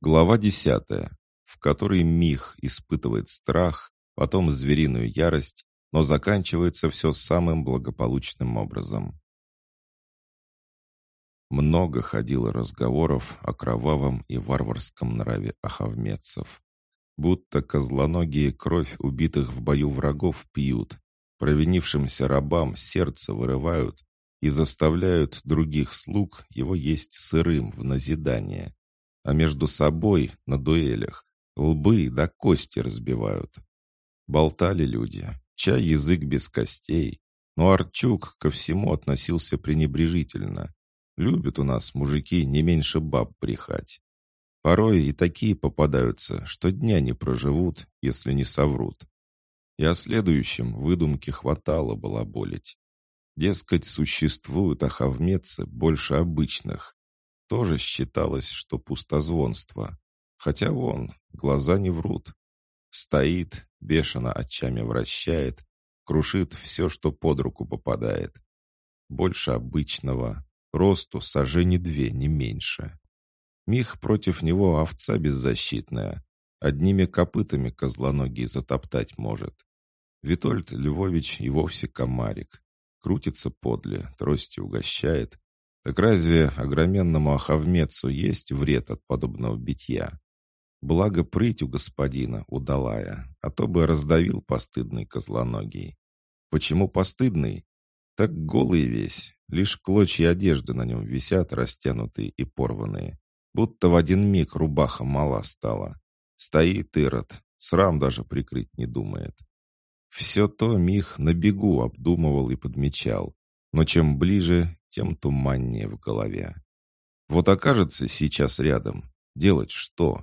Глава десятая, в которой Мих испытывает страх, потом звериную ярость, но заканчивается все самым благополучным образом. Много ходило разговоров о кровавом и варварском нраве ахавмецев. Будто козлоногие кровь убитых в бою врагов пьют, провинившимся рабам сердце вырывают и заставляют других слуг его есть сырым в назидание. А между собой на дуэлях лбы до кости разбивают. Болтали люди, чай язык без костей, но Арчук ко всему относился пренебрежительно. Любят у нас мужики не меньше баб брехать. Порой и такие попадаются, что дня не проживут, если не соврут. И о следующем выдумке хватало балаболить. Дескать, существуют ахавмецы больше обычных. Тоже считалось, что пустозвонство. Хотя вон, глаза не врут. Стоит, бешено очами вращает, крушит все, что под руку попадает. Больше обычного, Росту сажени две, не меньше. Мих против него овца беззащитная. Одними копытами козлоногий затоптать может. Витольд Львович и вовсе комарик. Крутится подле, трости угощает. Так разве огроменному охавмецу есть вред от подобного битья? Благо прыть у господина удалая, а то бы раздавил постыдный козлоногий. Почему постыдный? Так голый весь, лишь клочья одежды на нем висят, растянутые и порванные. Будто в один миг рубаха мала стала. Стоит Ирод, срам даже прикрыть не думает. Все то Мих на бегу обдумывал и подмечал, но чем ближе, тем туманнее в голове. Вот окажется сейчас рядом, делать что?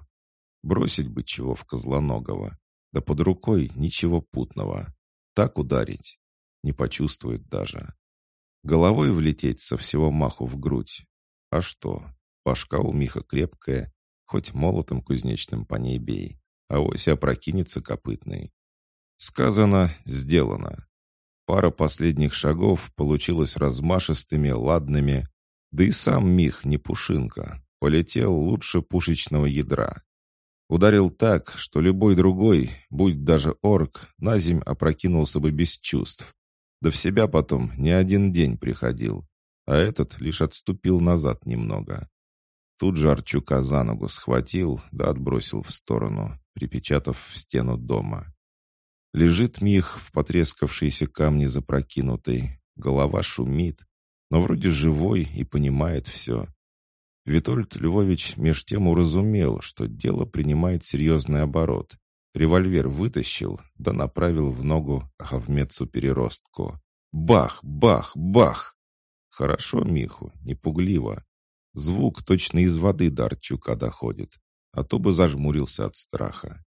Бросить бы чего в Козлоногого, да под рукой ничего путного. Так ударить, не почувствует даже. Головой влететь со всего маху в грудь. А что? Башка у Миха крепкая, хоть молотом кузнечным по ней бей, а ось опрокинется копытный. Сказано, сделано. Пара последних шагов получилась размашистыми, ладными, да и сам Мих не пушинка, полетел лучше пушечного ядра. Ударил так, что любой другой, будь даже орк, на земь опрокинулся бы без чувств, да в себя потом не один день приходил, а этот лишь отступил назад немного. Тут же Арчука за ногу схватил, да отбросил в сторону, припечатав в стену дома. Лежит Мих в потрескавшейся камне запрокинутой, голова шумит, но вроде живой и понимает все. Витольд Львович меж тем уразумел, что дело принимает серьезный оборот, Револьвер вытащил, да направил в ногу Ахавмецу переростку. Бах, бах, бах! Хорошо, Миху, не пугливо. Звук точно из воды до Арчука доходит, а то бы зажмурился от страха.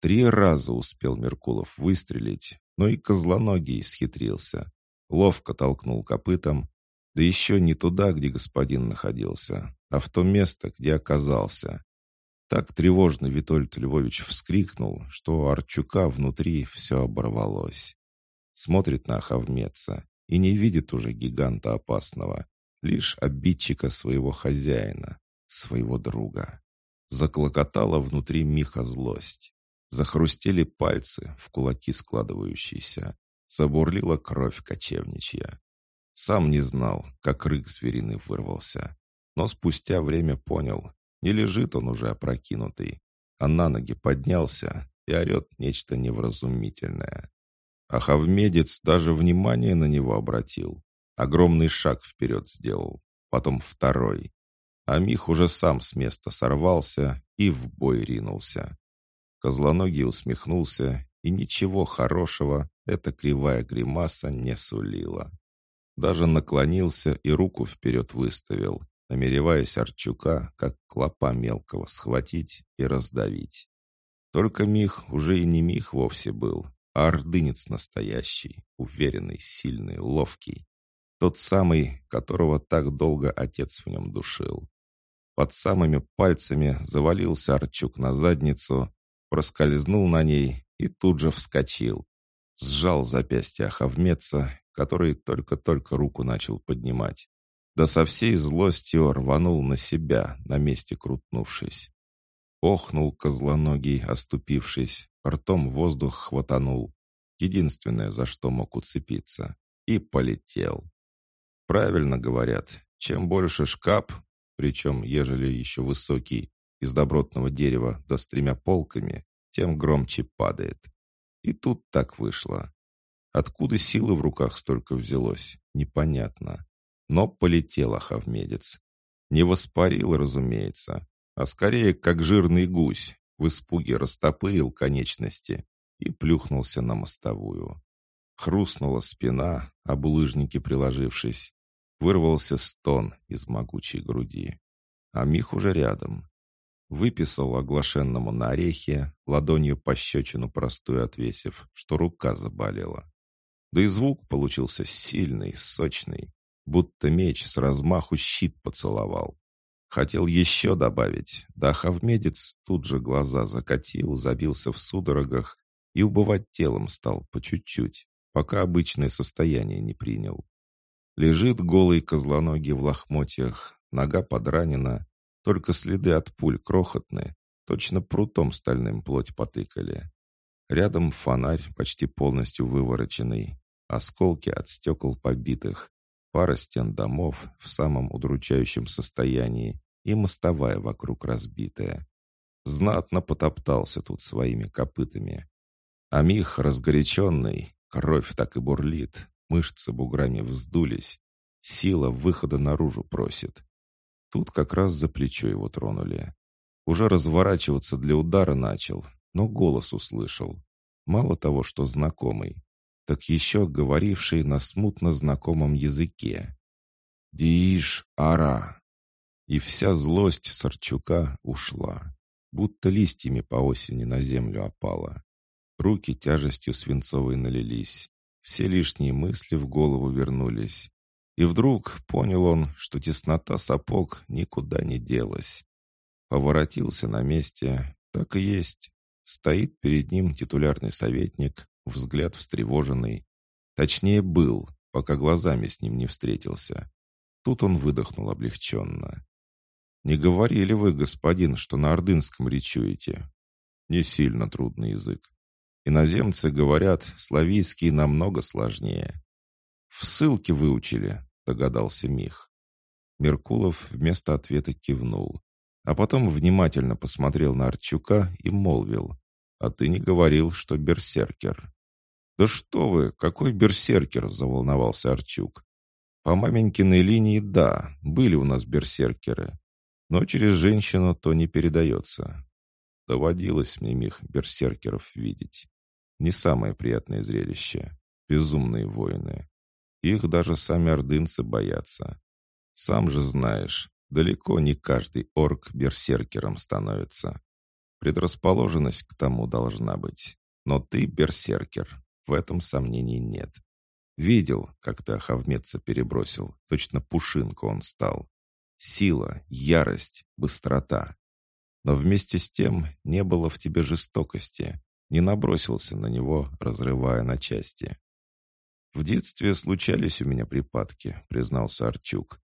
Три раза успел Меркулов выстрелить, но и козлоногий схитрился. Ловко толкнул копытом, да еще не туда, где господин находился, а в то место, где оказался. Так тревожно Витольд Львович вскрикнул, что у Арчука внутри все оборвалось. Смотрит на Хавмеца и не видит уже гиганта опасного, лишь обидчика своего хозяина, своего друга. Заклокотала внутри Миха злость. Захрустели пальцы, в кулаки складывающиеся. Забурлила кровь кочевничья. Сам не знал, как рык звериный вырвался. Но спустя время понял, не лежит он уже опрокинутый, а на ноги поднялся и орет нечто невразумительное. А Хавмедец даже внимание на него обратил. Огромный шаг вперед сделал, потом второй. А Мих уже сам с места сорвался и в бой ринулся. Козлоногий усмехнулся, и ничего хорошего эта кривая гримаса не сулила. Даже наклонился и руку вперед выставил, намереваясь Арчука, как клопа мелкого, схватить и раздавить. Только Мих уже и не Мих вовсе был, а ордынец настоящий, уверенный, сильный, ловкий. Тот самый, которого так долго отец в нем душил. Под самыми пальцами завалился Арчук на задницу, проскользнул на ней и тут же вскочил. Сжал запястье Ахавмеца, который только-только руку начал поднимать да со всей злостью рванул на себя, на месте крутнувшись. Охнул козлоногий, оступившись, ртом воздух хватанул. Единственное, за что мог уцепиться. И полетел. Правильно говорят, чем больше шкаф, причем, ежели еще высокий, из добротного дерева да с тремя полками, тем громче падает. И тут так вышло. Откуда силы в руках столько взялось, непонятно. Но полетел Ахавмедец. Не воспарил, разумеется, а скорее как жирный гусь, в испуге растопырил конечности и плюхнулся на мостовую. Хрустнула спина, об улыжнике приложившись. Вырвался стон из могучей груди. А Мих уже рядом. Выписал оглашенному на орехе, ладонью пощечину простую отвесив, что рука заболела. Да и звук получился сильный, сочный, будто меч с размаху щит поцеловал. Хотел еще добавить, да хавмедец тут же глаза закатил, забился в судорогах и убывать телом стал по чуть-чуть, пока обычное состояние не принял. Лежит голый козлоногий в лохмотьях, нога подранена, только следы от пуль крохотные, точно прутом стальным плоть потыкали. Рядом фонарь, почти полностью вывороченный, осколки от стекол побитых, пара стен домов в самом удручающем состоянии и мостовая вокруг разбитая. Знатно потоптался тут своими копытами. А Мих разгоряченный, кровь так и бурлит, мышцы буграми вздулись, сила выхода наружу просит. Тут как раз за плечо его тронули. Уже разворачиваться для удара начал, но голос услышал. Мало того, что знакомый, так еще говоривший на смутно знакомом языке. «Дииш ара!» И вся злость Сарчука ушла, будто листьями по осени на землю опала. Руки тяжестью свинцовой налились. Все лишние мысли в голову вернулись. И вдруг понял он, что теснота сапог никуда не делась. Поворотился на месте, так и есть. Стоит перед ним титулярный советник, взгляд встревоженный. Точнее, был, пока глазами с ним не встретился. Тут он выдохнул облегченно. «Не говорили вы, господин, что на ордынском речуете?» «Не сильно трудный язык. Иноземцы говорят, славийский намного сложнее». «В ссылке выучили», — догадался Мих. Меркулов вместо ответа кивнул, а потом внимательно посмотрел на Арчука и молвил. «А ты не говорил, что берсеркер?» «Да что вы, какой берсеркер!» — заволновался Арчук. «По маменькиной линии, да, были у нас берсеркеры. Но через женщину то не передается. Доводилось мне их берсеркеров видеть. Не самое приятное зрелище. Безумные воины. Их даже сами ордынцы боятся. Сам же знаешь, далеко не каждый орк берсеркером становится. Предрасположенность к тому должна быть. Но ты берсеркер, в этом сомнений нет. Видел, как ты Ахавмеца перебросил. Точно пушинку он стал. Сила, ярость, быстрота. Но вместе с тем не было в тебе жестокости. Не набросился на него, разрывая на части. «В детстве случались у меня припадки», — признался Арчук.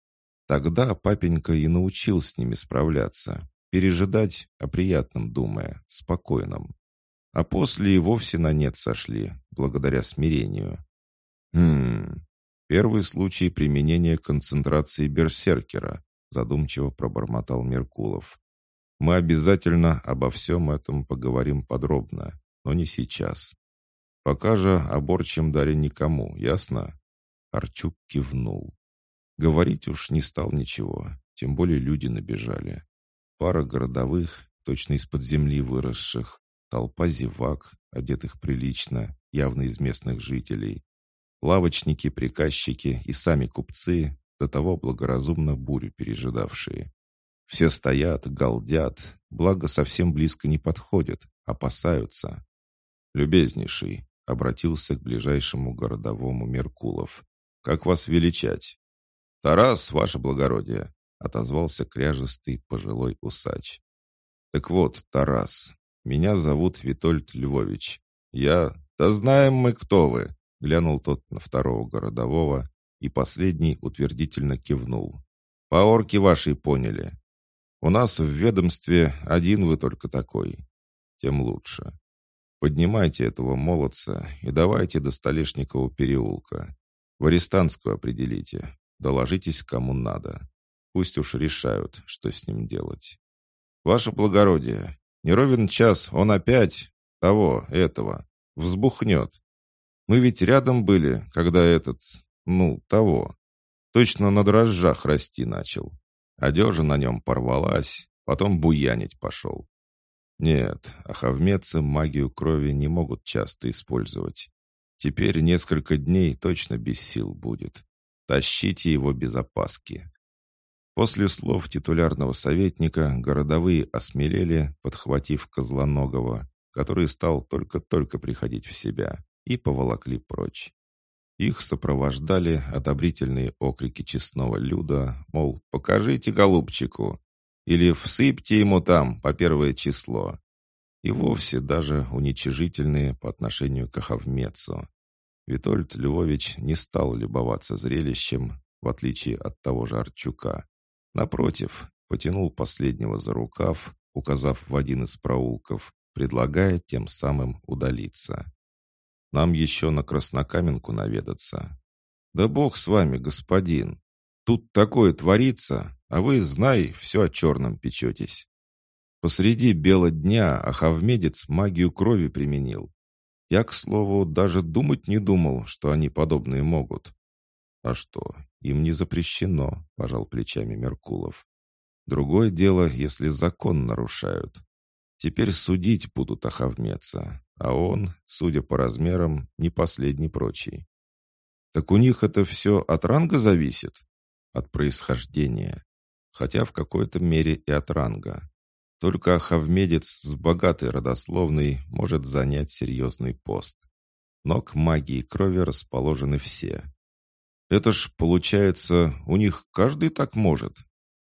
«Тогда папенька и научил с ними справляться, пережидать о приятном думая, спокойном а после и вовсе на нет сошли, благодаря смирению. Хм, первый случай применения концентрации берсеркера, задумчиво пробормотал Меркулов. Мы обязательно обо всем этом поговорим подробно, но не сейчас. Пока же о борчем даре никому, ясно? Арчук кивнул. Говорить уж не стал ничего, тем более люди набежали. Пара городовых, точно из-под земли выросших, Толпа зевак, одетых прилично, явно из местных жителей. Лавочники, приказчики и сами купцы, до того благоразумно бурю пережидавшие. Все стоят, галдят, благо совсем близко не подходят, опасаются. «Любезнейший», — обратился к ближайшему городовому Меркулов. «Как вас величать?» «Тарас, ваше благородие», — отозвался кряжестый пожилой усач. «Так вот, Тарас, меня зовут Витольд Львович. Я... Да знаем мы, кто вы!» Глянул тот на второго городового, и последний утвердительно кивнул. «По орке вашей поняли». У нас в ведомстве один вы только такой. Тем лучше. Поднимайте этого молодца и давайте до Столешникова переулка. В арестантскую определите. Доложитесь кому надо. Пусть уж решают, что с ним делать. Ваше благородие, не ровен час, он опять того, этого, взбухнет. Мы ведь рядом были, когда этот, ну, того. Точно на дрожжах расти начал. Одежа на нем порвалась, потом буянить пошел. Нет, ахавмецы магию крови не могут часто использовать. Теперь несколько дней точно без сил будет. Тащите его без опаски. После слов титулярного советника городовые осмелели, подхватив Козлоногого, который стал только-только приходить в себя, и поволокли прочь. Их сопровождали одобрительные окрики честного люда, мол, покажите голубчику, или всыпьте ему там по первое число. И вовсе даже уничижительные по отношению к Ахавмецу. Витольд Львович не стал любоваться зрелищем, в отличие от того же Арчука. Напротив, потянул последнего за рукав, указав в один из проулков, предлагая тем самым удалиться. «Нам еще на Краснокаменку наведаться». «Да бог с вами, господин! Тут такое творится, а вы, знай, все о черном печетесь». Посреди бела дня Ахавмедец магию крови применил. Я, к слову, даже думать не думал, что они подобные могут. А что, им не запрещено, пожал плечами Меркулов. Другое дело, если закон нарушают. Теперь судить будут охавмеца, а он, судя по размерам, не последний прочий. Так у них это все от ранга зависит? От происхождения. Хотя в какой-то мере и от ранга. Только хавмедец с богатой родословной может занять серьезный пост. Но к магии крови расположены все. Это ж, получается, у них каждый так может?»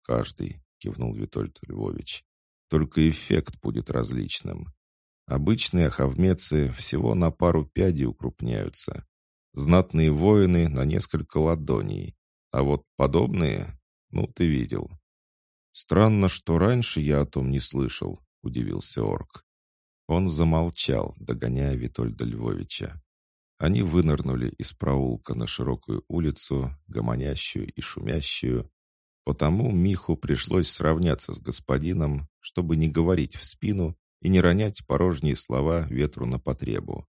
«Каждый», — кивнул Витольд Львович. «Только эффект будет различным. Обычные ахавмецы всего на пару пядей укрупняются. Знатные воины на несколько ладоней. А вот подобные, ну, ты видел». «Странно, что раньше я о том не слышал», — удивился орк. Он замолчал, догоняя Витольда Львовича. Они вынырнули из проулка на широкую улицу, гомонящую и шумящую. Потому Миху пришлось сравняться с господином, чтобы не говорить в спину и не ронять порожние слова ветру на потребу.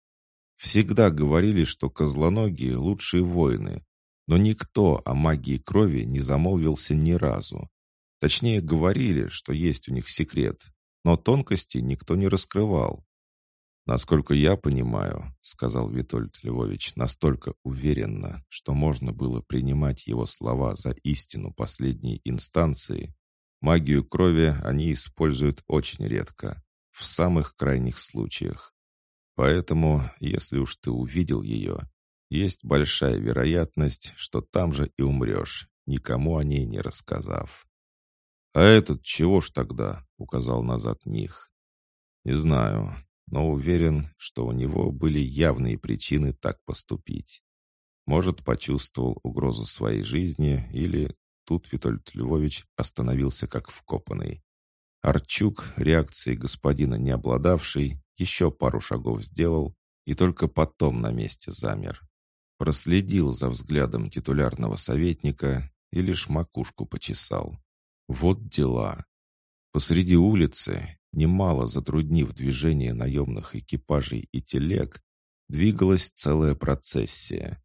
Всегда говорили, что козлоногие — лучшие воины, но никто о магии крови не замолвился ни разу. Точнее, говорили, что есть у них секрет, но тонкости никто не раскрывал. «Насколько я понимаю», — сказал Витольд Львович настолько уверенно, что можно было принимать его слова за истину последней инстанции, магию крови они используют очень редко, в самых крайних случаях. Поэтому, если уж ты увидел ее, есть большая вероятность, что там же и умрешь, никому о ней не рассказав. «А этот чего ж тогда?» — указал назад Мих. «Не знаю но уверен, что у него были явные причины так поступить. Может, почувствовал угрозу своей жизни или... Тут Витольд Львович остановился как вкопанный. Арчук, реакции господина не обладавший, еще пару шагов сделал и только потом на месте замер. Проследил за взглядом титулярного советника и лишь макушку почесал. Вот дела. Посреди улицы, немало затруднив движение наемных экипажей и телег, двигалась целая процессия.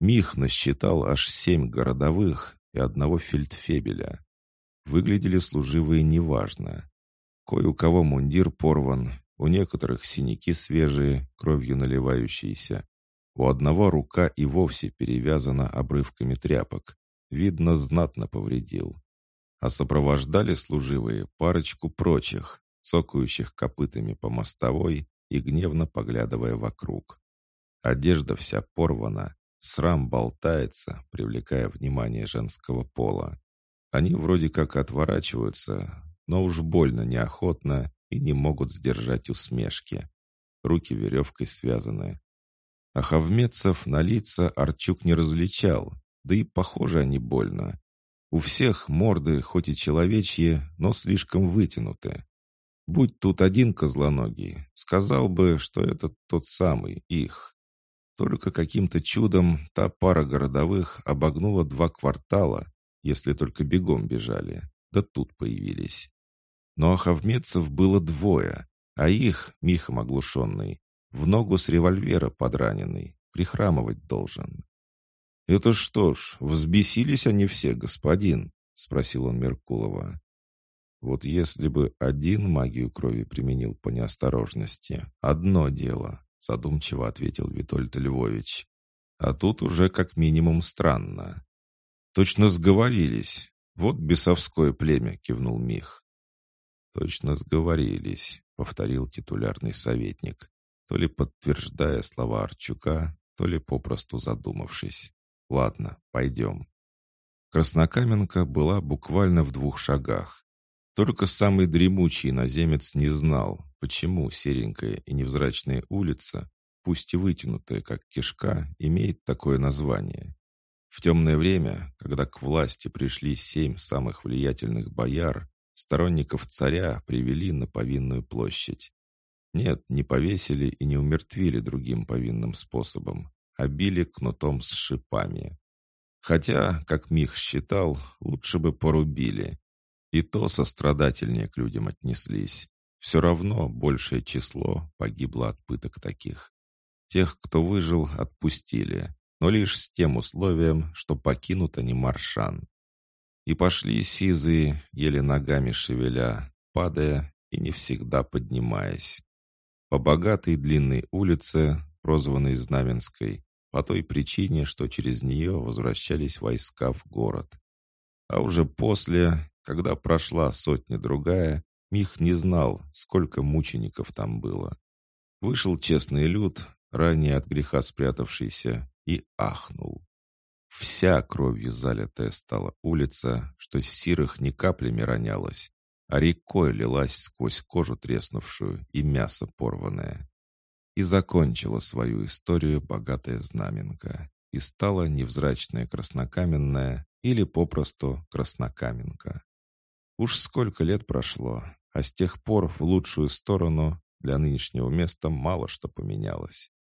Мих насчитал аж семь городовых и одного фельдфебеля. Выглядели служивые неважно. Кое у кого мундир порван, у некоторых синяки свежие, кровью наливающиеся. У одного рука и вовсе перевязана обрывками тряпок. Видно, знатно повредил. А сопровождали служивые парочку прочих, цокающих копытами по мостовой и гневно поглядывая вокруг. Одежда вся порвана, срам болтается, привлекая внимание женского пола. Они вроде как отворачиваются, но уж больно неохотно и не могут сдержать усмешки. Руки веревкой связаны. А хавмецев на лица Арчук не различал, да и похожи они больно. У всех морды хоть и человечьи, но слишком вытянуты. Будь тут один козлоногий, сказал бы, что это тот самый, их. Только каким-то чудом та пара городовых обогнула два квартала, если только бегом бежали, да тут появились. Но ахавмедцев было двое, а их, михом оглушенный, в ногу с револьвера подраненный, прихрамывать должен. «Это что ж, взбесились они все, господин?» — спросил он Меркулова. Вот если бы один магию крови применил по неосторожности, одно дело, задумчиво ответил Витольд Львович. А тут уже как минимум странно. Точно сговорились. Вот бесовское племя, кивнул Мих. Точно сговорились, повторил титулярный советник, то ли подтверждая слова Арчука, то ли попросту задумавшись. Ладно, пойдем. Краснокаменка была буквально в двух шагах. Только самый дремучий наземец не знал, почему серенькая и невзрачная улица, пусть и вытянутая, как кишка, имеет такое название. В темное время, когда к власти пришли семь самых влиятельных бояр, сторонников царя привели на повинную площадь. Нет, не повесили и не умертвили другим повинным способом, а били кнутом с шипами. Хотя, как Мих считал, лучше бы порубили, и то сострадательнее к людям отнеслись. Все равно большее число погибло от пыток таких. Тех, кто выжил, отпустили, но лишь с тем условием, что покинут они Маршан. И пошли сизые, еле ногами шевеля, падая и не всегда поднимаясь. По богатой длинной улице, прозванной Знаменской, по той причине, что через нее возвращались войска в город. А уже после когда прошла сотня-другая, Мих не знал, сколько мучеников там было. Вышел честный люд, ранее от греха спрятавшийся, и ахнул. Вся кровью залитая стала улица, что с сирых не каплями ронялась, а рекой лилась сквозь кожу треснувшую и мясо порванное. И закончила свою историю богатая знаменка, и стала невзрачная краснокаменная или попросту краснокаменка. Уж сколько лет прошло, а с тех пор в лучшую сторону для нынешнего места мало что поменялось.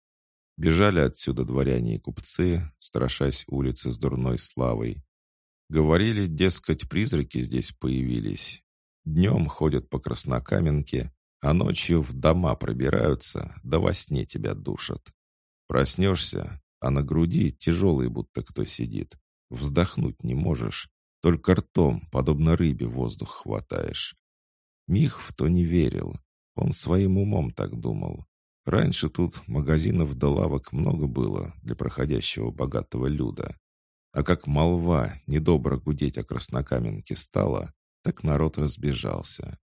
Бежали отсюда дворяне и купцы, страшась улицы с дурной славой. Говорили, дескать, призраки здесь появились. Днем ходят по Краснокаменке, а ночью в дома пробираются, да во сне тебя душат. Проснешься, а на груди тяжелый будто кто сидит. Вздохнуть не можешь, только ртом, подобно рыбе, воздух хватаешь. Мих в то не верил. Он своим умом так думал. Раньше тут магазинов да лавок много было для проходящего богатого люда. А как молва недобро гудеть о Краснокаменке стала, так народ разбежался.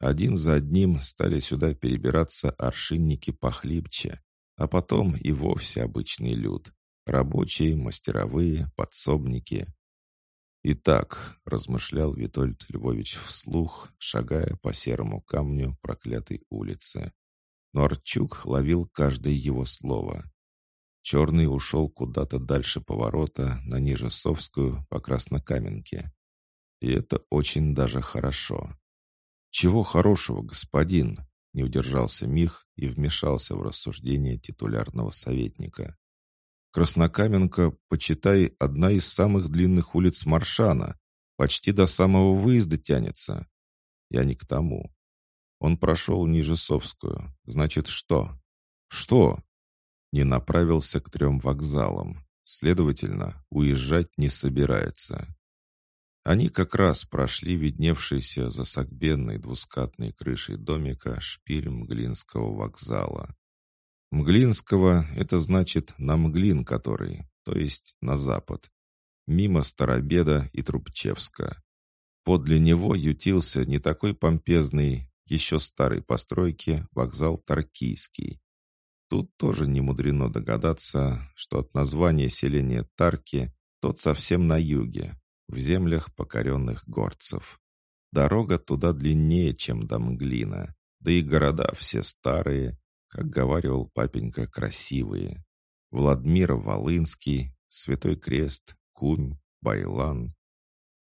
Один за одним стали сюда перебираться аршинники похлипче, а потом и вовсе обычный люд. Рабочие, мастеровые, подсобники. «Итак», — размышлял Витольд Львович вслух, шагая по серому камню проклятой улицы. Но Арчук ловил каждое его слово. Черный ушел куда-то дальше поворота на Нижесовскую по Краснокаменке. И это очень даже хорошо. «Чего хорошего, господин?» — не удержался Мих и вмешался в рассуждение титулярного советника. Краснокаменка, почитай, одна из самых длинных улиц Маршана. Почти до самого выезда тянется. Я не к тому. Он прошел ниже Совскую. Значит, что? Что? Не направился к трем вокзалам. Следовательно, уезжать не собирается. Они как раз прошли видневшийся за согбенной двускатной крышей домика шпиль Мглинского вокзала. Мглинского — это значит на Мглин который, то есть на запад. Мимо Старобеда и Трубчевска. Подле него ютился не такой помпезный, еще старой постройки, вокзал Таркийский. Тут тоже не мудрено догадаться, что от названия селения Тарки тот совсем на юге, в землях покоренных горцев. Дорога туда длиннее, чем до Мглина, да и города все старые, как говаривал папенька, красивые. Владмир Волынский, Святой Крест, Кумь, Байлан.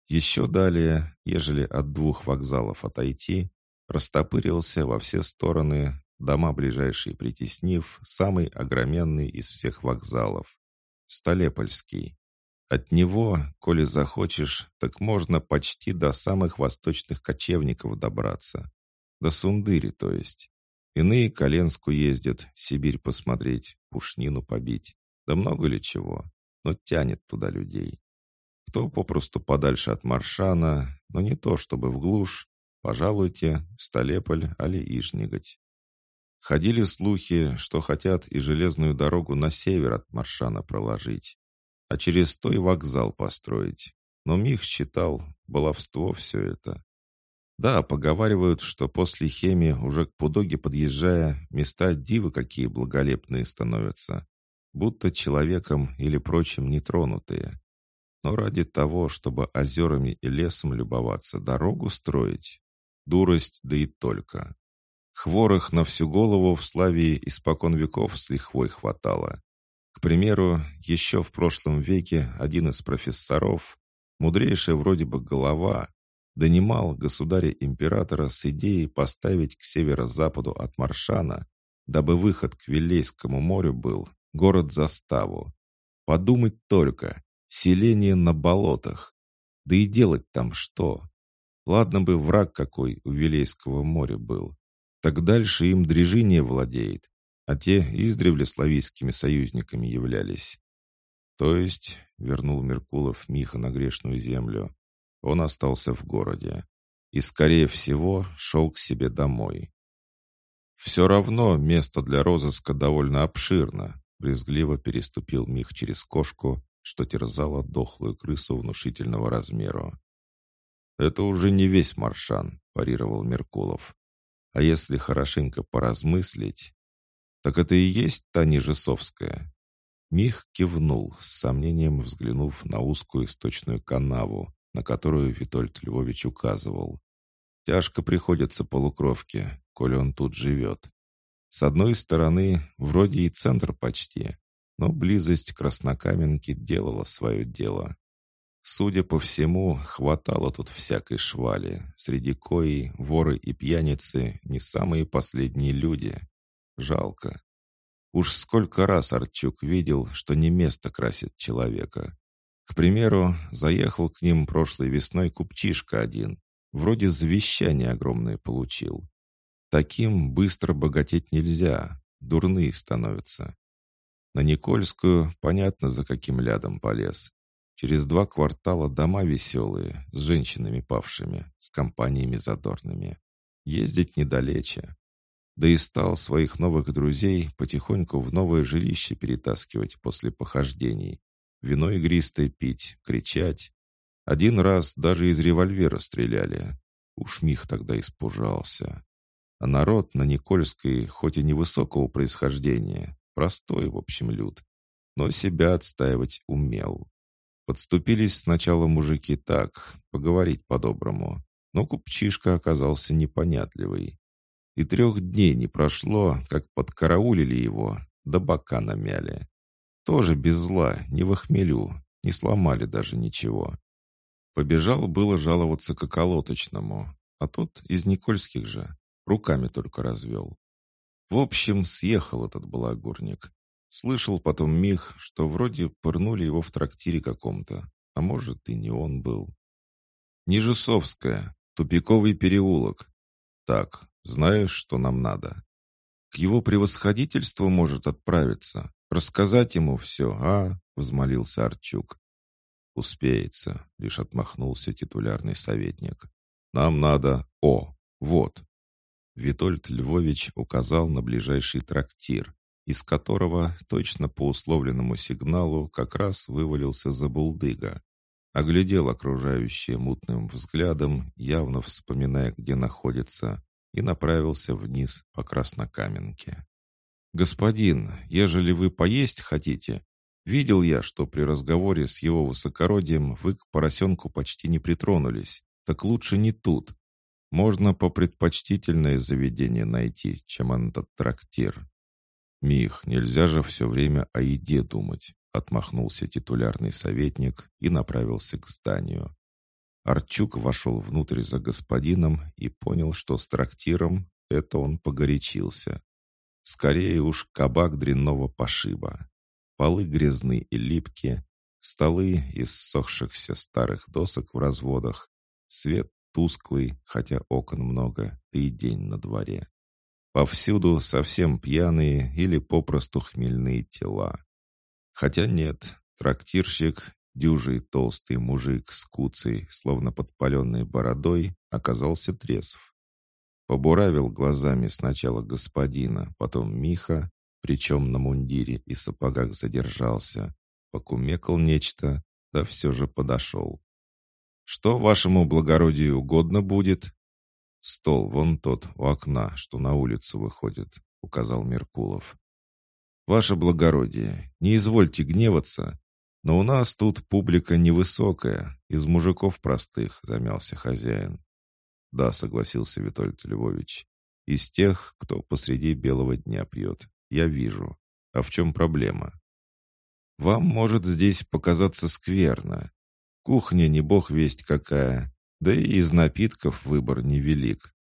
Еще далее, ежели от двух вокзалов отойти, растопырился во все стороны, дома ближайшие притеснив, самый огроменный из всех вокзалов — Столепольский. От него, коли захочешь, так можно почти до самых восточных кочевников добраться. До Сундыри, то есть. Иные Коленску ездят, Сибирь посмотреть, пушнину побить. Да много ли чего, но тянет туда людей. Кто попросту подальше от Маршана, но не то чтобы в глушь, пожалуйте, Столеполь али Ижниготь. Ходили слухи, что хотят и железную дорогу на север от Маршана проложить а через той вокзал построить. Но Мих считал, баловство все это. Да, поговаривают, что после хемии, уже к Пудоге подъезжая, места дивы какие благолепные становятся, будто человеком или прочим нетронутые. Но ради того, чтобы озерами и лесом любоваться, дорогу строить, дурость, да и только. Хворых на всю голову в Славии испокон веков с лихвой хватало. К примеру, еще в прошлом веке один из профессоров, мудрейшая вроде бы голова, донимал государя-императора с идеей поставить к северо-западу от Маршана, дабы выход к Вилейскому морю был, город-заставу. Подумать только, селение на болотах. Да и делать там что? Ладно бы враг какой у Вилейского моря был. Так дальше им дрежение владеет, а те издревле славийскими союзниками являлись. То есть, вернул Меркулов Миха на грешную землю, он остался в городе и, скорее всего, шел к себе домой. «Все равно место для розыска довольно обширно», брезгливо переступил Мих через кошку, что терзала дохлую крысу внушительного размера. «Это уже не весь Маршан», — парировал Меркулов. «А если хорошенько поразмыслить, «Так это и есть та Нижесовская?» Мих кивнул, с сомнением взглянув на узкую источную канаву, на которую Витольд Львович указывал. «Тяжко приходится полукровке, коли он тут живет. С одной стороны, вроде и центр почти, но близость Краснокаменки делала свое дело. Судя по всему, хватало тут всякой швали, среди кои воры и пьяницы не самые последние люди. Жалко. Уж сколько раз Арчук видел, что не место красит человека. К примеру, заехал к ним прошлой весной купчишка один. Вроде завещание огромное получил. Таким быстро богатеть нельзя, дурные становятся. На Никольскую понятно, за каким лядом полез. Через два квартала дома веселые, с женщинами павшими, с компаниями задорными. Ездить недалече да и стал своих новых друзей потихоньку в новое жилище перетаскивать после похождений. Вино игристое пить, кричать. Один раз даже из револьвера стреляли. Уж Мих тогда испужался. А народ на Никольской, хоть и невысокого происхождения, простой, в общем, люд, но себя отстаивать умел. Подступились сначала мужики так, поговорить по-доброму, но купчишка оказался непонятливый. И трех дней не прошло, как подкараулили его, да бока намяли. Тоже без зла, не в охмелю, не сломали даже ничего. Побежал было жаловаться к околоточному, а тот из Никольских же, руками только развел. В общем, съехал этот балагурник. Слышал потом Мих, что вроде пырнули его в трактире каком-то, а может и не он был. Нижесовская, тупиковый переулок. Так, знаешь, что нам надо? К его превосходительству может отправиться. Рассказать ему все, а?» — взмолился Арчук. «Успеется», — лишь отмахнулся титулярный советник. «Нам надо... О, вот!» Витольд Львович указал на ближайший трактир, из которого точно по условленному сигналу как раз вывалился забулдыга. Оглядел окружающее мутным взглядом, явно вспоминая, где находится, и направился вниз по Краснокаменке. «Господин, ежели вы поесть хотите, видел я, что при разговоре с его высокородием вы к поросенку почти не притронулись, так лучше не тут. Можно попредпочтительное заведение найти, чем этот трактир». «Мих, нельзя же все время о еде думать», — отмахнулся титулярный советник и направился к зданию. Арчук вошел внутрь за господином и понял, что с трактиром это он погорячился. Скорее уж кабак дрянного пошиба. Полы грязны и липкие, столы из сохшихся старых досок в разводах, свет тусклый, хотя окон много, да и день на дворе. Повсюду совсем пьяные или попросту хмельные тела. Хотя нет, трактирщик, дюжий толстый мужик с куцей, словно подпаленной бородой, оказался трезв. Побуравил глазами сначала господина, потом Миха, причем на мундире и сапогах задержался, покумекал нечто, да все же подошел. «Что вашему благородию угодно будет?» «Стол вон тот, у окна, что на улицу выходит», — указал Меркулов. «Ваше благородие, не извольте гневаться, но у нас тут публика невысокая, из мужиков простых», — замялся хозяин. «Да», — согласился Витольд Львович, — «из тех, кто посреди белого дня пьет. Я вижу. А в чем проблема? Вам может здесь показаться скверно. Кухня не бог весть какая, да и из напитков выбор невелик.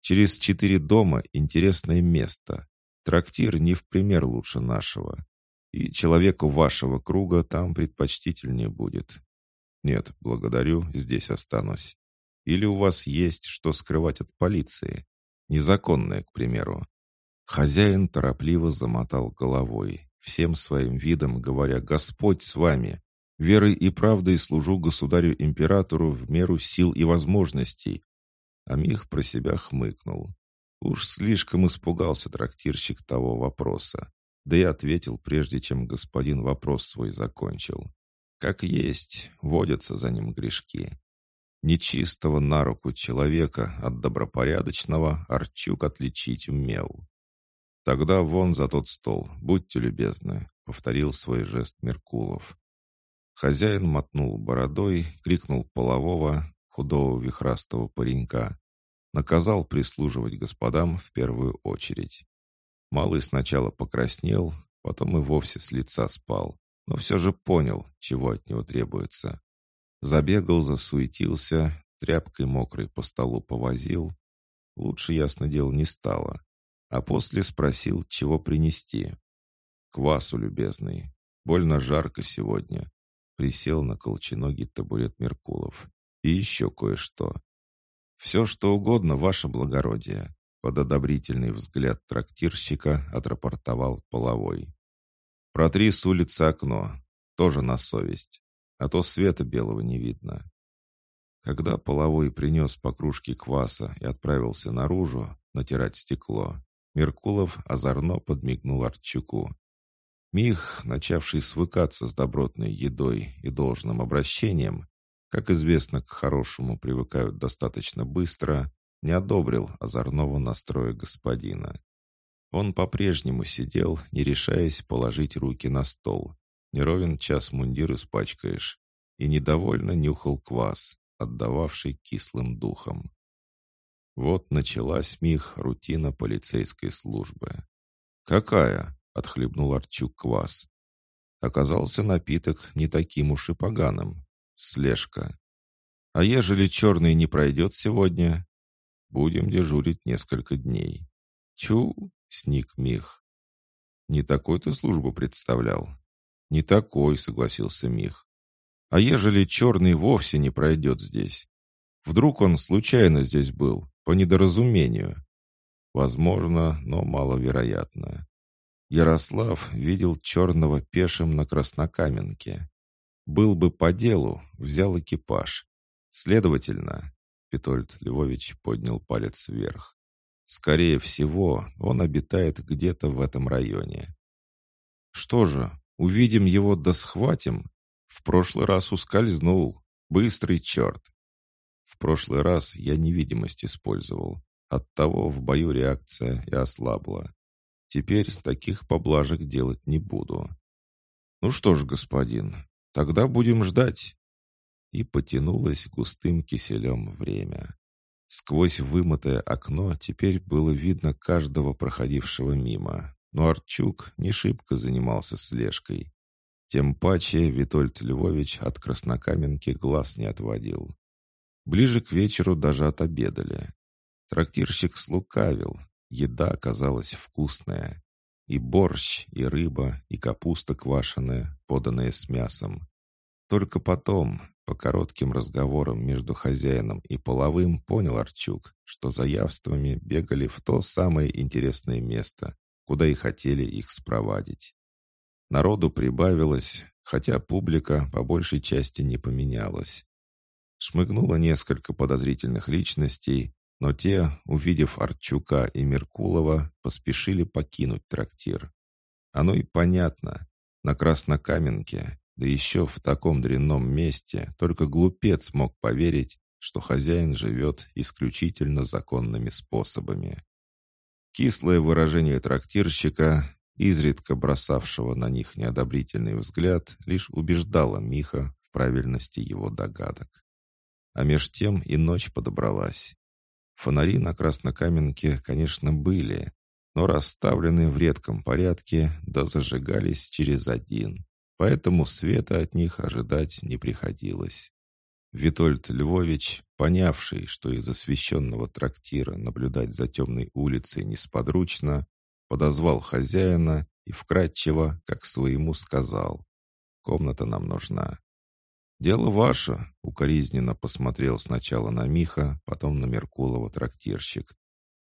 Через четыре дома интересное место. Трактир не в пример лучше нашего. И человеку вашего круга там предпочтительнее будет. Нет, благодарю, здесь останусь. Или у вас есть что скрывать от полиции? Незаконное, к примеру. Хозяин торопливо замотал головой, всем своим видом говоря «Господь с вами! Верой и правдой служу государю-императору в меру сил и возможностей!» А Мих про себя хмыкнул. Уж слишком испугался трактирщик того вопроса. Да и ответил, прежде чем господин вопрос свой закончил. Как есть, водятся за ним грешки. Нечистого на руку человека от добропорядочного Арчук отличить умел. «Тогда вон за тот стол, будьте любезны», — повторил свой жест Меркулов. Хозяин мотнул бородой, крикнул полового, худого вихрастого паренька. Наказал прислуживать господам в первую очередь. Малый сначала покраснел, потом и вовсе с лица спал, но все же понял, чего от него требуется. Забегал, засуетился, тряпкой мокрой по столу повозил. Лучше, ясно дело, не стало а после спросил, чего принести. «Квасу, любезный. Больно жарко сегодня». Присел на колченогий табурет Меркулов. «И еще кое-что». «Все, что угодно, ваше благородие», под одобрительный взгляд трактирщика отрапортовал половой. «Протри с улицы окно. Тоже на совесть. А то света белого не видно». Когда половой принес по кружке кваса и отправился наружу натирать стекло, Меркулов озорно подмигнул Арчуку. Мих, начавший свыкаться с добротной едой и должным обращением, как известно, к хорошему привыкают достаточно быстро, не одобрил озорного настроя господина. Он по-прежнему сидел, не решаясь положить руки на стол. Не ровен час мундир испачкаешь. И недовольно нюхал квас, отдававший кислым духом. Вот началась, Мих, рутина полицейской службы. «Какая?» — отхлебнул Арчук квас. Оказался напиток не таким уж и поганым. Слежка. «А ежели черный не пройдет сегодня?» «Будем дежурить несколько дней». «Тю!» — сник Мих. «Не такой ты службу представлял?» «Не такой», — согласился Мих. «А ежели черный вовсе не пройдет здесь? Вдруг он случайно здесь был, по недоразумению. Возможно, но маловероятно. Ярослав видел черного пешим на Краснокаменке. Был бы по делу, взял экипаж. Следовательно, Петольд Львович поднял палец вверх. Скорее всего, он обитает где-то в этом районе. Что же, увидим его да схватим? В прошлый раз ускользнул. Быстрый черт. В прошлый раз я невидимость использовал. Оттого в бою реакция и ослабла. Теперь таких поблажек делать не буду. Ну что ж, господин, тогда будем ждать. И потянулось густым киселем время. Сквозь вымытое окно теперь было видно каждого проходившего мимо, но Арчук не шибко занимался слежкой. Тем паче Витольд Львович от Краснокаменки глаз не отводил. Ближе к вечеру даже отобедали. Трактирщик слукавил. Еда оказалась вкусная. И борщ, и рыба, и капуста квашеная, поданная с мясом. Только потом, по коротким разговорам между хозяином и половым, понял Арчук, что за явствами бегали в то самое интересное место, куда и хотели их спровадить. Народу прибавилось, хотя публика по большей части не поменялась. Шмыгнуло несколько подозрительных личностей, но те, увидев Арчука и Меркулова, поспешили покинуть трактир. Оно и понятно. На Краснокаменке, да еще в таком дрянном месте, только глупец мог поверить, что хозяин живет исключительно законными способами. Кислое выражение трактирщика, изредка бросавшего на них неодобрительный взгляд, лишь убеждало Миха в правильности его догадок. А меж тем и ночь подобралась. Фонари на Краснокаменке, конечно, были, но расставлены в редком порядке, да зажигались через один, поэтому света от них ожидать не приходилось. Витольд Львович, понявший, что из освещенного трактира наблюдать за темной улицей несподручно, подозвал хозяина и вкратчиво, как своему, сказал «Комната нам нужна». «Дело ваше», — укоризненно посмотрел сначала на Миха, потом на Меркулова трактирщик.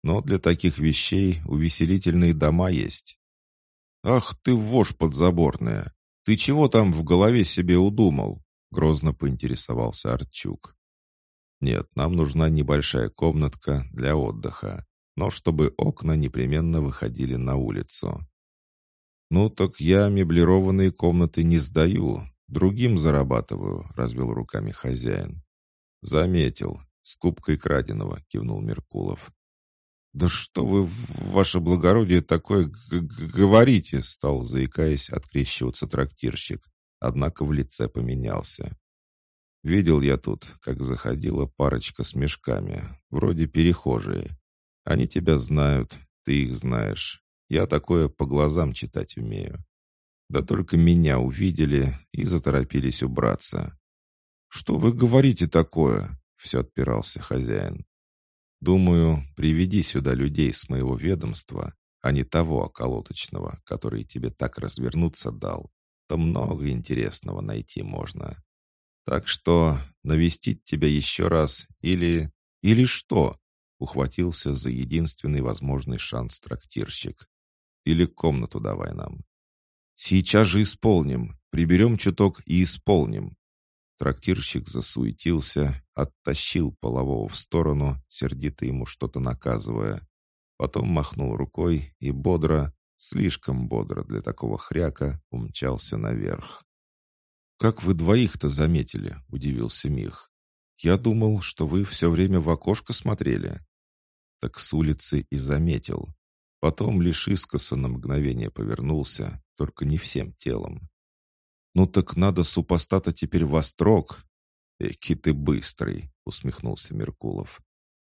«Но для таких вещей увеселительные дома есть». «Ах ты, вошь подзаборная! Ты чего там в голове себе удумал?» — грозно поинтересовался Арчук. «Нет, нам нужна небольшая комнатка для отдыха, но чтобы окна непременно выходили на улицу». «Ну так я меблированные комнаты не сдаю, «Другим зарабатываю», — развел руками хозяин. «Заметил. С кубкой краденого», — кивнул Меркулов. «Да что вы, ваше благородие, такое говорите?» — стал, заикаясь, открещиваться трактирщик. Однако в лице поменялся. «Видел я тут, как заходила парочка с мешками, вроде перехожие. Они тебя знают, ты их знаешь. Я такое по глазам читать умею. Да только меня увидели и заторопились убраться. «Что вы говорите такое?» — все отпирался хозяин. «Думаю, приведи сюда людей с моего ведомства, а не того околоточного, который тебе так развернуться дал. То много интересного найти можно. Так что навестить тебя еще раз или... Или что?» — ухватился за единственный возможный шанс трактирщик. «Или комнату давай нам. «Сейчас же исполним. Приберем чуток и исполним». Трактирщик засуетился, оттащил полового в сторону, сердито ему что-то наказывая. Потом махнул рукой и бодро, слишком бодро для такого хряка, умчался наверх. «Как вы двоих-то заметили?» — удивился Мих. «Я думал, что вы все время в окошко смотрели». Так с улицы и заметил. Потом лишь искоса на мгновение повернулся, только не всем телом. «Ну так надо супостата теперь во строк!» «Эки ты быстрый!» — усмехнулся Меркулов.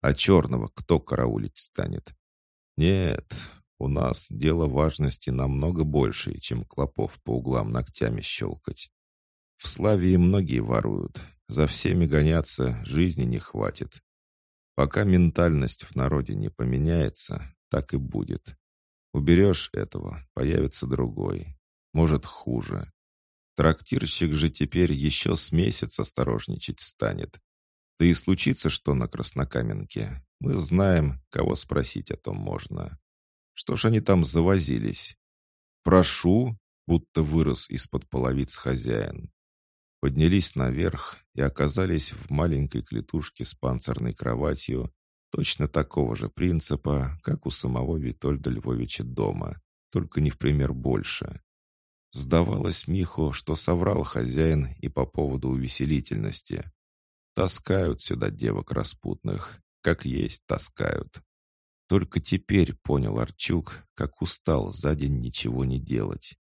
«А черного кто караулить станет?» «Нет, у нас дело важности намного больше, чем клопов по углам ногтями щелкать. В Славии многие воруют, за всеми гоняться жизни не хватит. Пока ментальность в народе не поменяется, так и будет. Уберешь этого, появится другой. Может, хуже. Трактирщик же теперь еще с месяц осторожничать станет. Да и случится что на Краснокаменке. Мы знаем, кого спросить о том можно. Что ж они там завозились? Прошу, будто вырос из-под половиц хозяин. Поднялись наверх и оказались в маленькой клетушке с панцирной кроватью Точно такого же принципа, как у самого Витольда Львовича дома, только не в пример больше. Сдавалось Миху, что соврал хозяин и по поводу увеселительности. Таскают сюда девок распутных, как есть таскают. Только теперь понял Арчук, как устал за день ничего не делать.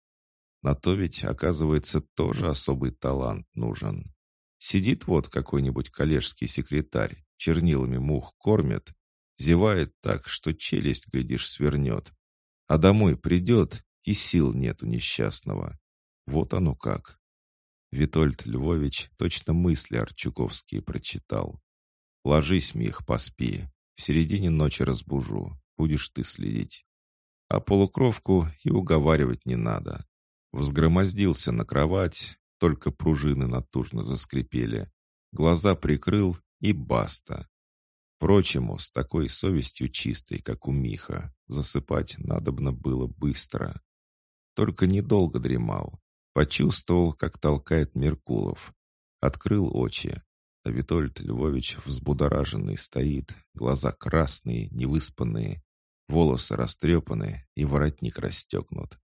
На то ведь, оказывается, тоже особый талант нужен. Сидит вот какой-нибудь коллежский секретарь, чернилами мух кормит, зевает так, что челюсть, глядишь, свернет. А домой придет, и сил нет у несчастного. Вот оно как. Витольд Львович точно мысли Арчуковские прочитал. Ложись, Мих, поспи. В середине ночи разбужу. Будешь ты следить. А полукровку и уговаривать не надо. Взгромоздился на кровать, только пружины натужно заскрипели. Глаза прикрыл и баста. Впрочему, с такой совестью чистой, как у Миха, засыпать надобно было быстро. Только недолго дремал. Почувствовал, как толкает Меркулов. Открыл очи. А Витольд Львович взбудораженный стоит, глаза красные, невыспанные, волосы растрепаны и воротник расстегнут.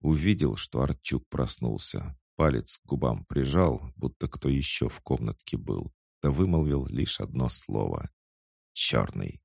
Увидел, что Арчук проснулся, палец к губам прижал, будто кто еще в комнатке был, да вымолвил лишь одно слово. «Черный».